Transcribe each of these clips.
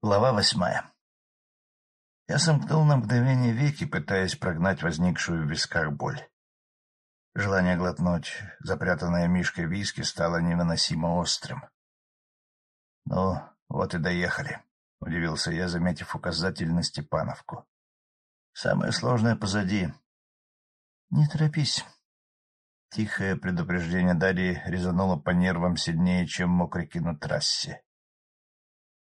Глава восьмая Я сомкнул на мгновение веки, пытаясь прогнать возникшую в висках боль. Желание глотнуть запрятанное мишкой виски стало невыносимо острым. — Ну, вот и доехали, — удивился я, заметив указатель на Степановку. — Самое сложное позади. — Не торопись. Тихое предупреждение Дарьи резануло по нервам сильнее, чем мокрики на трассе.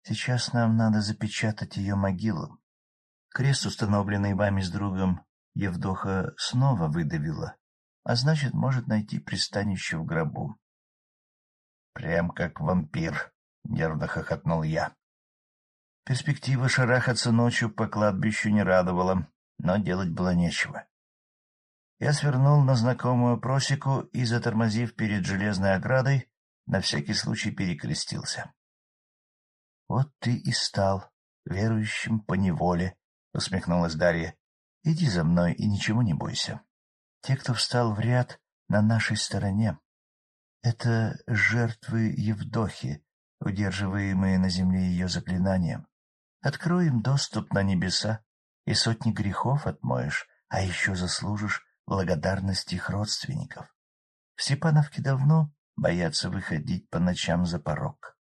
Сейчас нам надо запечатать ее могилу. Крест, установленный вами с другом, Евдоха снова выдавила, а значит, может найти пристанище в гробу. — Прям как вампир, — нервно хохотнул я. Перспектива шарахаться ночью по кладбищу не радовала, но делать было нечего. Я свернул на знакомую просеку и, затормозив перед железной оградой, на всякий случай перекрестился. — Вот ты и стал верующим по неволе, — усмехнулась Дарья. — Иди за мной и ничего не бойся. Те, кто встал в ряд на нашей стороне, — это жертвы Евдохи, удерживаемые на земле ее заклинанием. Откроем доступ на небеса, и сотни грехов отмоешь, а еще заслужишь благодарность их родственников. В Степановке давно боятся выходить по ночам за порог.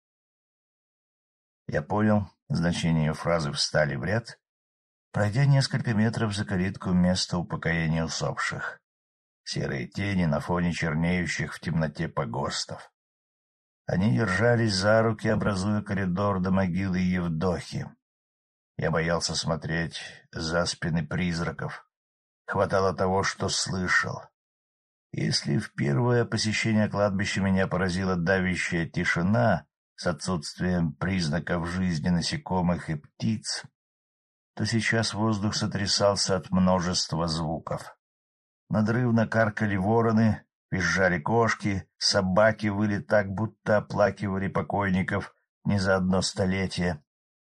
Я понял значение фразы «встали в ряд», пройдя несколько метров за калитку места упокоения усопших. Серые тени на фоне чернеющих в темноте погостов. Они держались за руки, образуя коридор до могилы Евдохи. Я боялся смотреть за спины призраков. Хватало того, что слышал. Если в первое посещение кладбища меня поразила давящая тишина, с отсутствием признаков жизни насекомых и птиц, то сейчас воздух сотрясался от множества звуков. Надрывно каркали вороны, визжали кошки, собаки выли так, будто оплакивали покойников не за одно столетие,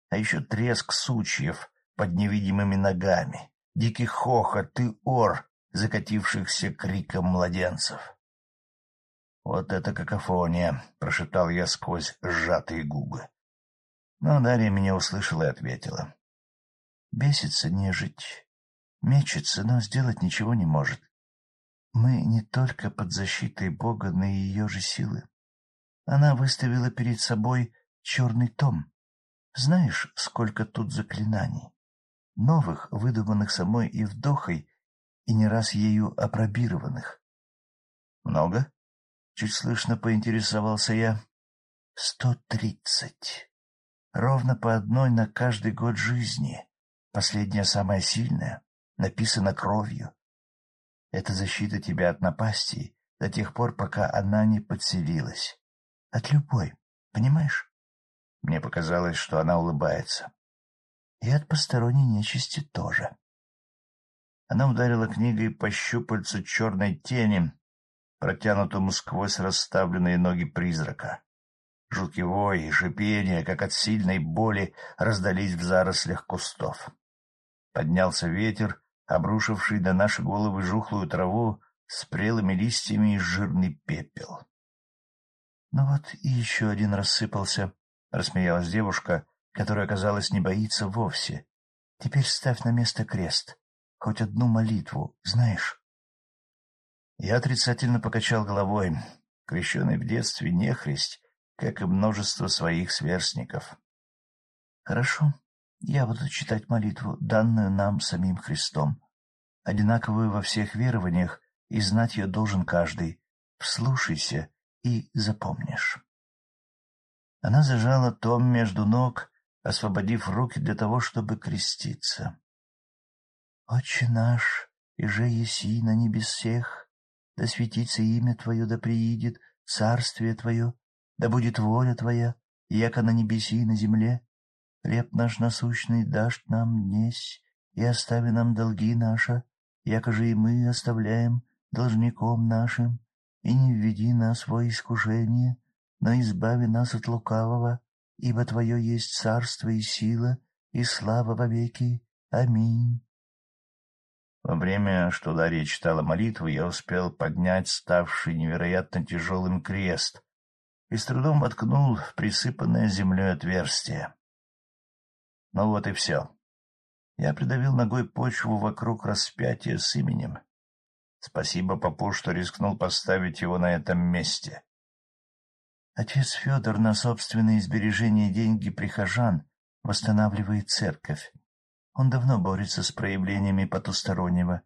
а еще треск сучьев под невидимыми ногами, дикий хохот и ор, закатившихся криком младенцев. — Вот это какофония! — прошептал я сквозь сжатые губы. Но Дарья меня услышала и ответила. — Бесится нежить, мечется, но сделать ничего не может. Мы не только под защитой Бога, но и ее же силы. Она выставила перед собой черный том. Знаешь, сколько тут заклинаний? Новых, выдуманных самой Евдохой и не раз ею опробированных. — Много? Чуть слышно поинтересовался я. Сто тридцать. Ровно по одной на каждый год жизни. Последняя самая сильная, написана кровью. Это защита тебя от напасти до тех пор, пока она не подселилась. От любой, понимаешь? Мне показалось, что она улыбается. И от посторонней нечисти тоже. Она ударила книгой по щупальцу черной тени, протянутому сквозь расставленные ноги призрака. Жуткий вой и шипение, как от сильной боли, раздались в зарослях кустов. Поднялся ветер, обрушивший на наши головы жухлую траву с прелыми листьями и жирный пепел. — Ну вот и еще один рассыпался, — рассмеялась девушка, которая, казалось, не боится вовсе. — Теперь ставь на место крест, хоть одну молитву, знаешь. Я отрицательно покачал головой. Крещеный в детстве нехристь, как и множество своих сверстников. — Хорошо, я буду читать молитву, данную нам самим Христом, одинаковую во всех верованиях, и знать ее должен каждый. Вслушайся и запомнишь. Она зажала том между ног, освободив руки для того, чтобы креститься. — Отче наш, и же еси на небесех, да светится имя Твое, да приидет царствие Твое, да будет воля Твоя, яко на небеси и на земле. Хлеб наш насущный дашь нам днесь, и остави нам долги наши, яко же и мы оставляем должником нашим, и не введи нас во искушение, но избави нас от лукавого, ибо Твое есть царство и сила, и слава во веки. Аминь. Во время, что Дарья читала молитву, я успел поднять ставший невероятно тяжелым крест и с трудом воткнул в присыпанное землей отверстие. Ну вот и все. Я придавил ногой почву вокруг распятия с именем. Спасибо попу, что рискнул поставить его на этом месте. Отец Федор на собственные сбережения деньги прихожан восстанавливает церковь. Он давно борется с проявлениями потустороннего.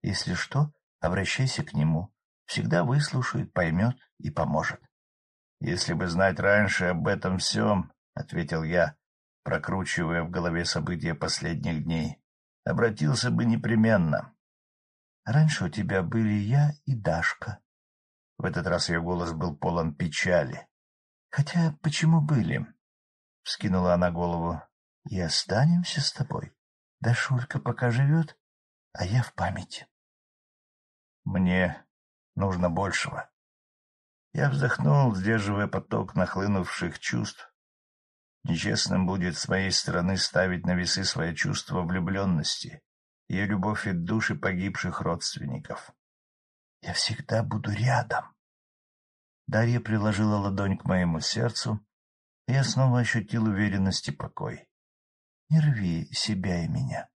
Если что, обращайся к нему. Всегда выслушает, поймет и поможет. — Если бы знать раньше об этом всем, — ответил я, прокручивая в голове события последних дней, — обратился бы непременно. — Раньше у тебя были я и Дашка. В этот раз ее голос был полон печали. — Хотя почему были? — вскинула она голову. — И останемся с тобой. Дашулька пока живет, а я в памяти. Мне нужно большего. Я вздохнул, сдерживая поток нахлынувших чувств. Нечестным будет с моей стороны ставить на весы свои чувства влюбленности, ее любовь и души погибших родственников. Я всегда буду рядом. Дарья приложила ладонь к моему сердцу, и я снова ощутил уверенность и покой. Не рви себя и меня.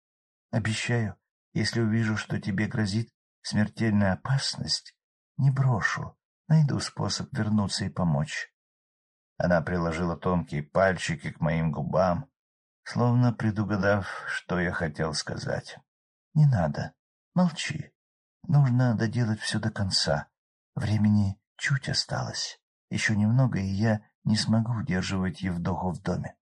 Обещаю, если увижу, что тебе грозит смертельная опасность, не брошу, найду способ вернуться и помочь. Она приложила тонкие пальчики к моим губам, словно предугадав, что я хотел сказать. — Не надо, молчи. Нужно доделать все до конца. Времени чуть осталось. Еще немного, и я не смогу удерживать Евдоху в доме.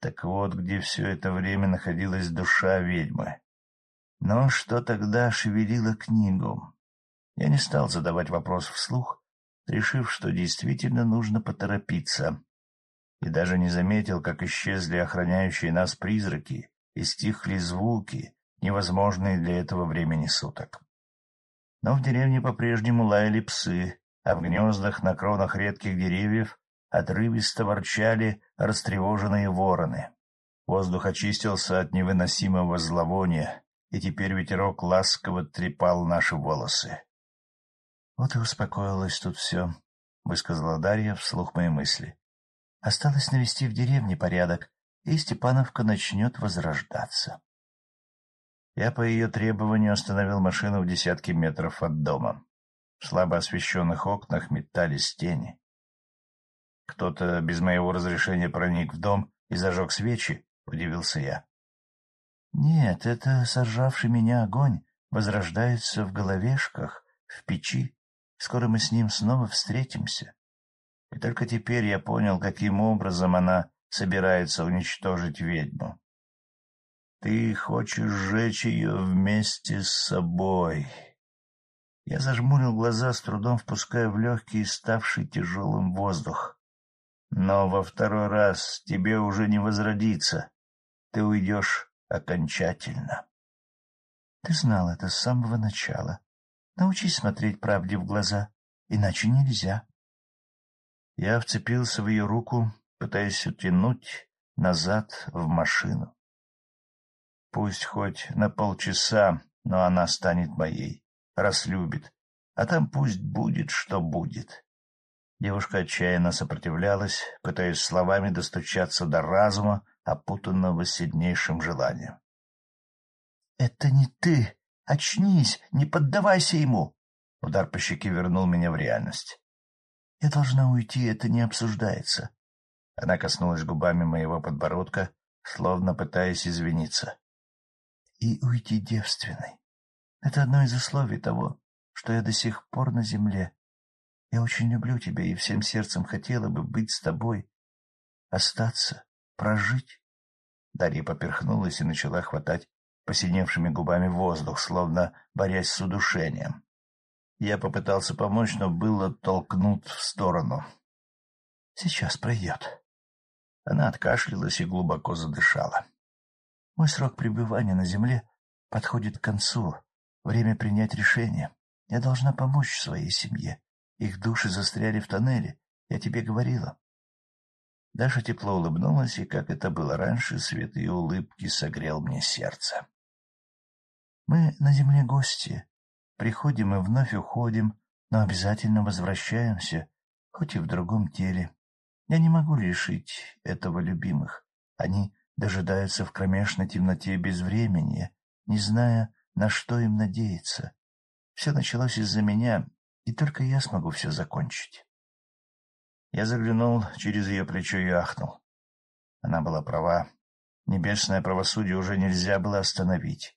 Так вот, где все это время находилась душа ведьмы. Но что тогда шевелило книгу? Я не стал задавать вопрос вслух, решив, что действительно нужно поторопиться, и даже не заметил, как исчезли охраняющие нас призраки и стихли звуки, невозможные для этого времени суток. Но в деревне по-прежнему лаяли псы, а в гнездах на кронах редких деревьев отрывисто ворчали растревоженные вороны. Воздух очистился от невыносимого зловония, и теперь ветерок ласково трепал наши волосы. — Вот и успокоилось тут все, — высказала Дарья вслух мои мысли. — Осталось навести в деревне порядок, и Степановка начнет возрождаться. Я по ее требованию остановил машину в десятке метров от дома. В слабо освещенных окнах метались тени. Кто-то без моего разрешения проник в дом и зажег свечи, — удивился я. Нет, это сожравший меня огонь возрождается в головешках, в печи. Скоро мы с ним снова встретимся. И только теперь я понял, каким образом она собирается уничтожить ведьму. Ты хочешь сжечь ее вместе с собой. Я зажмурил глаза, с трудом впуская в легкий, ставший тяжелым воздух. Но во второй раз тебе уже не возродиться. Ты уйдешь окончательно. Ты знал это с самого начала. Научись смотреть правде в глаза, иначе нельзя. Я вцепился в ее руку, пытаясь утянуть назад в машину. Пусть хоть на полчаса, но она станет моей, раз любит, а там пусть будет, что будет. Девушка отчаянно сопротивлялась, пытаясь словами достучаться до разума, опутанного сильнейшим желанием. — Это не ты! Очнись! Не поддавайся ему! Удар по щеке вернул меня в реальность. — Я должна уйти, это не обсуждается. Она коснулась губами моего подбородка, словно пытаясь извиниться. — И уйти девственной. Это одно из условий того, что я до сих пор на земле. Я очень люблю тебя и всем сердцем хотела бы быть с тобой, остаться, прожить. Дарья поперхнулась и начала хватать посиневшими губами воздух, словно борясь с удушением. Я попытался помочь, но был оттолкнут в сторону. — Сейчас пройдет. Она откашлялась и глубоко задышала. Мой срок пребывания на земле подходит к концу. Время принять решение. Я должна помочь своей семье. Их души застряли в тоннеле. Я тебе говорила. Даша тепло улыбнулась, и, как это было раньше, свет ее улыбки согрел мне сердце. Мы на земле гости. Приходим и вновь уходим, но обязательно возвращаемся, хоть и в другом теле. Я не могу лишить этого любимых. Они дожидаются в кромешной темноте без времени, не зная, на что им надеяться. Все началось из-за меня, и только я смогу все закончить. Я заглянул через ее плечо и ахнул. Она была права. Небесное правосудие уже нельзя было остановить.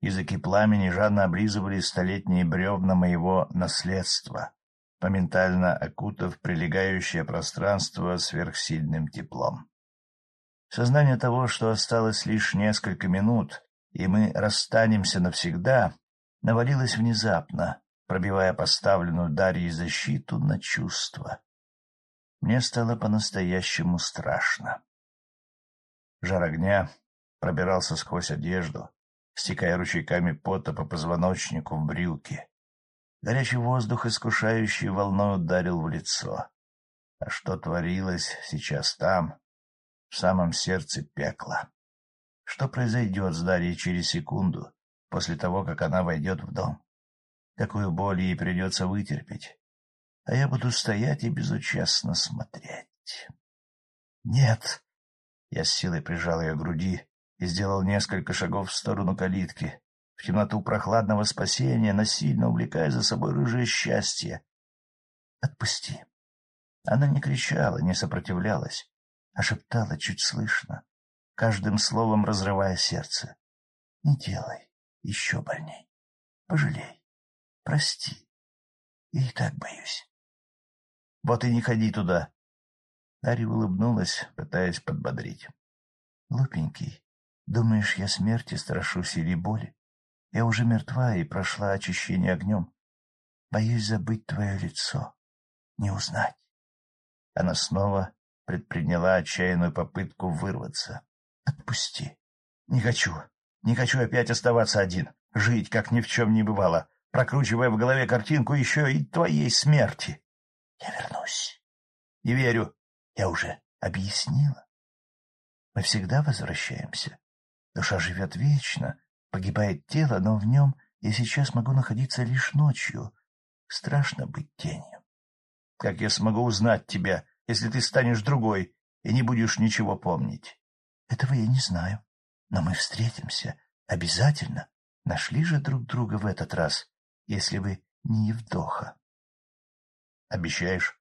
Языки пламени жадно облизывали столетние бревна моего наследства, моментально окутав прилегающее пространство сверхсильным теплом. Сознание того, что осталось лишь несколько минут, и мы расстанемся навсегда, навалилось внезапно, пробивая поставленную Дарьей защиту на чувства. Мне стало по-настоящему страшно. Жар огня пробирался сквозь одежду, стекая ручейками пота по позвоночнику в брюки. Горячий воздух, искушающий волной, ударил в лицо. А что творилось сейчас там, в самом сердце пекла? Что произойдет с Дарьей через секунду, после того, как она войдет в дом? Какую боль ей придется вытерпеть? А я буду стоять и безучастно смотреть. Нет! Я с силой прижал ее к груди и сделал несколько шагов в сторону калитки, в темноту прохладного спасения, насильно увлекая за собой рыжее счастье. «Отпусти!» Она не кричала, не сопротивлялась, а шептала чуть слышно, каждым словом разрывая сердце. «Не делай еще больней. Пожалей. Прости. Я и так боюсь». «Вот и не ходи туда!» Дарья улыбнулась, пытаясь подбодрить. «Глупенький, думаешь, я смерти страшусь или боли? Я уже мертва и прошла очищение огнем. Боюсь забыть твое лицо, не узнать». Она снова предприняла отчаянную попытку вырваться. «Отпусти. Не хочу. Не хочу опять оставаться один. Жить, как ни в чем не бывало, прокручивая в голове картинку еще и твоей смерти. Я вернусь. Не верю. Я уже объяснила. Мы всегда возвращаемся. Душа живет вечно, погибает тело, но в нем я сейчас могу находиться лишь ночью. Страшно быть тенью. Как я смогу узнать тебя, если ты станешь другой и не будешь ничего помнить? Этого я не знаю. Но мы встретимся. Обязательно. Нашли же друг друга в этот раз, если вы не Евдоха. Обещаешь?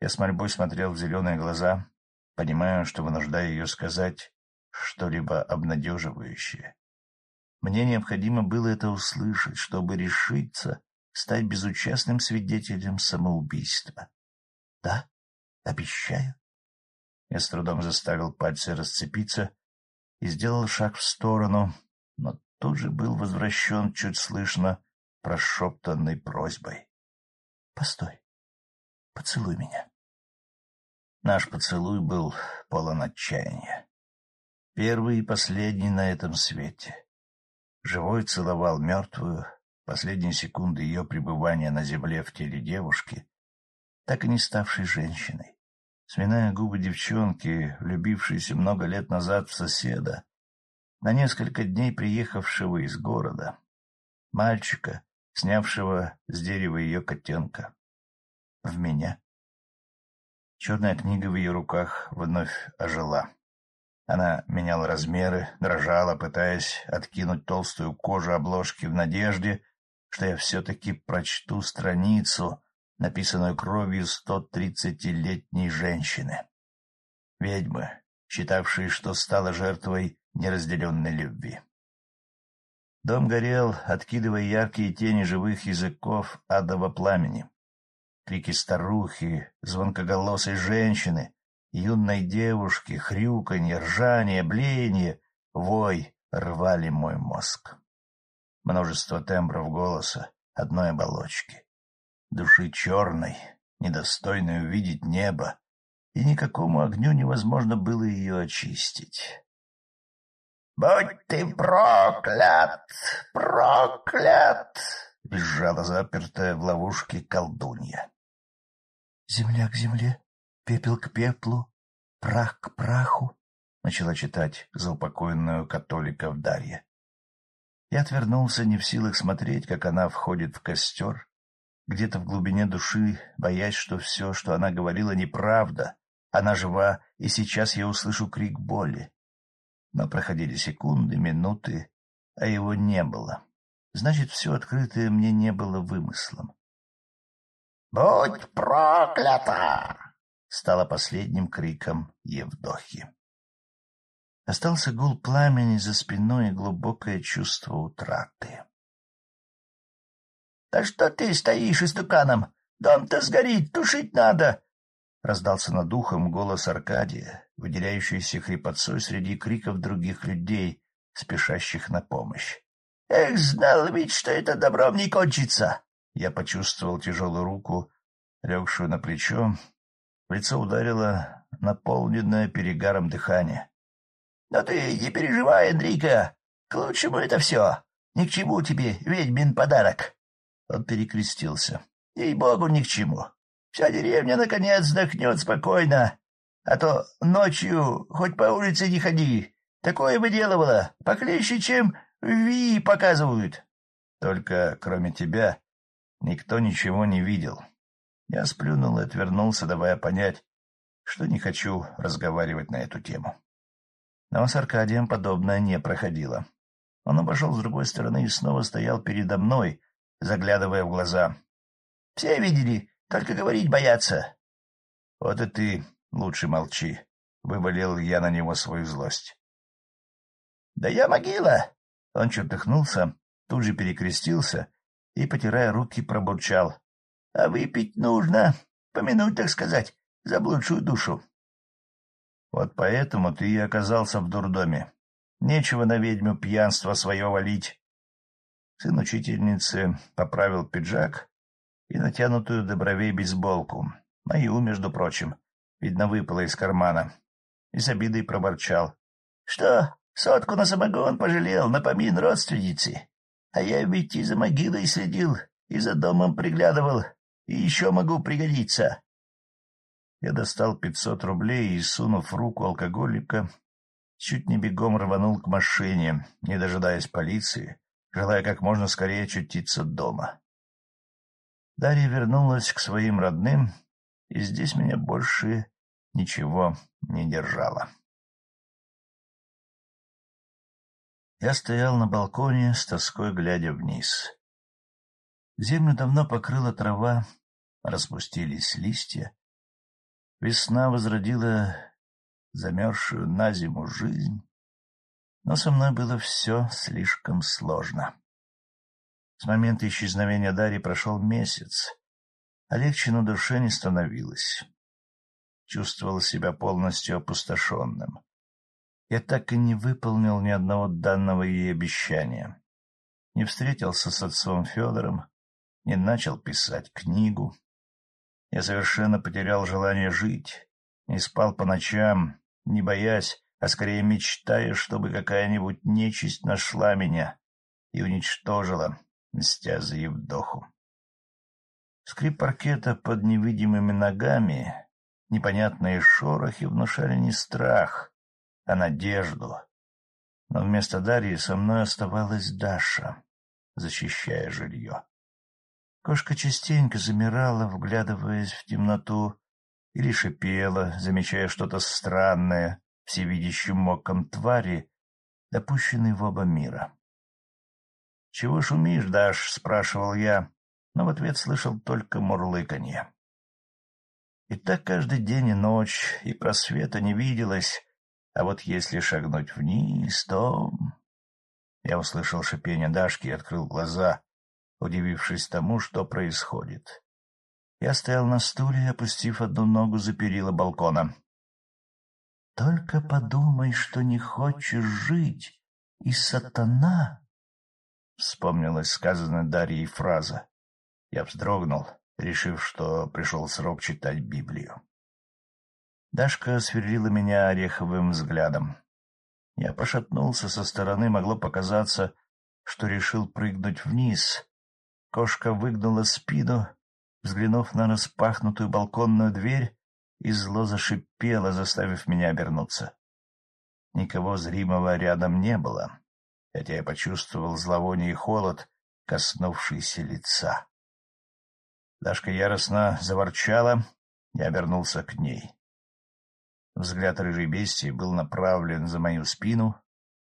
Я с мольбой смотрел в зеленые глаза, понимая, что вынуждаю ее сказать что-либо обнадеживающее. Мне необходимо было это услышать, чтобы решиться стать безучастным свидетелем самоубийства. Да, обещаю. Я с трудом заставил пальцы расцепиться и сделал шаг в сторону, но тут же был возвращен чуть слышно прошептанной просьбой. — Постой, поцелуй меня. Наш поцелуй был полон отчаяния. Первый и последний на этом свете. Живой целовал мертвую, последние секунды ее пребывания на земле в теле девушки, так и не ставшей женщиной сминая губы девчонки, влюбившейся много лет назад в соседа, на несколько дней приехавшего из города, мальчика, снявшего с дерева ее котенка. В меня. Черная книга в ее руках вновь ожила. Она меняла размеры, дрожала, пытаясь откинуть толстую кожу обложки в надежде, что я все-таки прочту страницу, написанную кровью сто тридцатилетней женщины. Ведьмы, считавшей, что стала жертвой неразделенной любви. Дом горел, откидывая яркие тени живых языков адового пламени. Крики старухи, звонкоголосой женщины, юной девушки, хрюканье, ржание, блеяние, вой рвали мой мозг. Множество тембров голоса, одной оболочки души черной, недостойной увидеть небо, и никакому огню невозможно было ее очистить. — Будь ты проклят! Проклят! — визжала запертая в ловушке колдунья. — Земля к земле, пепел к пеплу, прах к праху, — начала читать заупокоенную католиков Дарья. Я отвернулся, не в силах смотреть, как она входит в костер, где-то в глубине души, боясь, что все, что она говорила, неправда, Она жива, и сейчас я услышу крик боли. Но проходили секунды, минуты, а его не было. Значит, все открытое мне не было вымыслом. «Будь проклята!» — стало последним криком Евдохи. Остался гул пламени за спиной и глубокое чувство утраты. — Да что ты стоишь истуканом? Дом-то сгорит, тушить надо! — раздался над ухом голос Аркадия, выделяющийся хрипотцой среди криков других людей, спешащих на помощь. — Эх, знал ведь, что это добром не кончится! Я почувствовал тяжелую руку, легшую на плечо. В лицо ударило наполненное перегаром дыхание. — Но ты не переживай, Эндрика, к лучшему это все. Ни к чему тебе ведьмин подарок. Он перекрестился. — Ей-богу, ни к чему. Вся деревня, наконец, вздохнет спокойно. А то ночью хоть по улице не ходи. Такое выделывало, похлеще, чем Ви показывают. Только, кроме тебя, никто ничего не видел. Я сплюнул и отвернулся, давая понять, что не хочу разговаривать на эту тему. Но с Аркадием подобное не проходило. Он обошел с другой стороны и снова стоял передо мной, заглядывая в глаза. — Все видели, только говорить боятся. — Вот и ты лучше молчи, — вывалил я на него свою злость. — Да я могила! Он чертыхнулся, тут же перекрестился и, потирая руки, пробурчал. — А выпить нужно, помянуть, так сказать, заблудшую душу. Вот поэтому ты и оказался в дурдоме. Нечего на ведьму пьянство свое валить. Сын учительницы поправил пиджак и натянутую до бровей бейсболку, мою, между прочим, видно, выпала из кармана, и с обидой проборчал. — Что, Сотку на самогон пожалел, на помин родственницы. А я ведь и за могилой следил, и за домом приглядывал, и еще могу пригодиться. Я достал пятьсот рублей и, сунув руку алкоголика, чуть не бегом рванул к машине, не дожидаясь полиции, желая как можно скорее очутиться дома. Дарья вернулась к своим родным, и здесь меня больше ничего не держало. Я стоял на балконе, с тоской глядя вниз. Землю давно покрыла трава, распустились листья. Весна возродила замерзшую на зиму жизнь, но со мной было все слишком сложно. С момента исчезновения Дарьи прошел месяц, а легче на душе не становилось. Чувствовал себя полностью опустошенным. Я так и не выполнил ни одного данного ей обещания. Не встретился с отцом Федором, не начал писать книгу. Я совершенно потерял желание жить, не спал по ночам, не боясь, а скорее мечтая, чтобы какая-нибудь нечисть нашла меня и уничтожила, мстя за Евдоху. Скрип паркета под невидимыми ногами, непонятные шорохи внушали не страх, а надежду. Но вместо Дарьи со мной оставалась Даша, защищая жилье. Кошка частенько замирала, вглядываясь в темноту, или шипела, замечая что-то странное всевидящим оком твари, допущенной в оба мира. — Чего шумишь, Даш? — спрашивал я, но в ответ слышал только мурлыканье. И так каждый день и ночь, и просвета не виделось, а вот если шагнуть вниз, то... Я услышал шипение Дашки и открыл глаза, удивившись тому, что происходит. Я стоял на стуле, опустив одну ногу за перила балкона. — Только подумай, что не хочешь жить, и сатана... Вспомнилась сказанная Дарьей фраза. Я вздрогнул, решив, что пришел срок читать Библию. Дашка сверлила меня ореховым взглядом. Я пошатнулся со стороны, могло показаться, что решил прыгнуть вниз. Кошка выгнула спину, взглянув на распахнутую балконную дверь, и зло зашипело, заставив меня обернуться. Никого зримого рядом не было, хотя я почувствовал зловоние и холод, коснувшийся лица. Дашка яростно заворчала, я обернулся к ней. Взгляд рыжей бестии был направлен за мою спину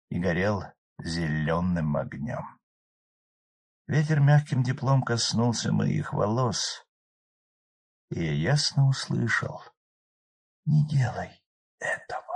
и горел зеленым огнем. Ветер мягким теплом коснулся моих волос, и я ясно услышал. — Не делай этого.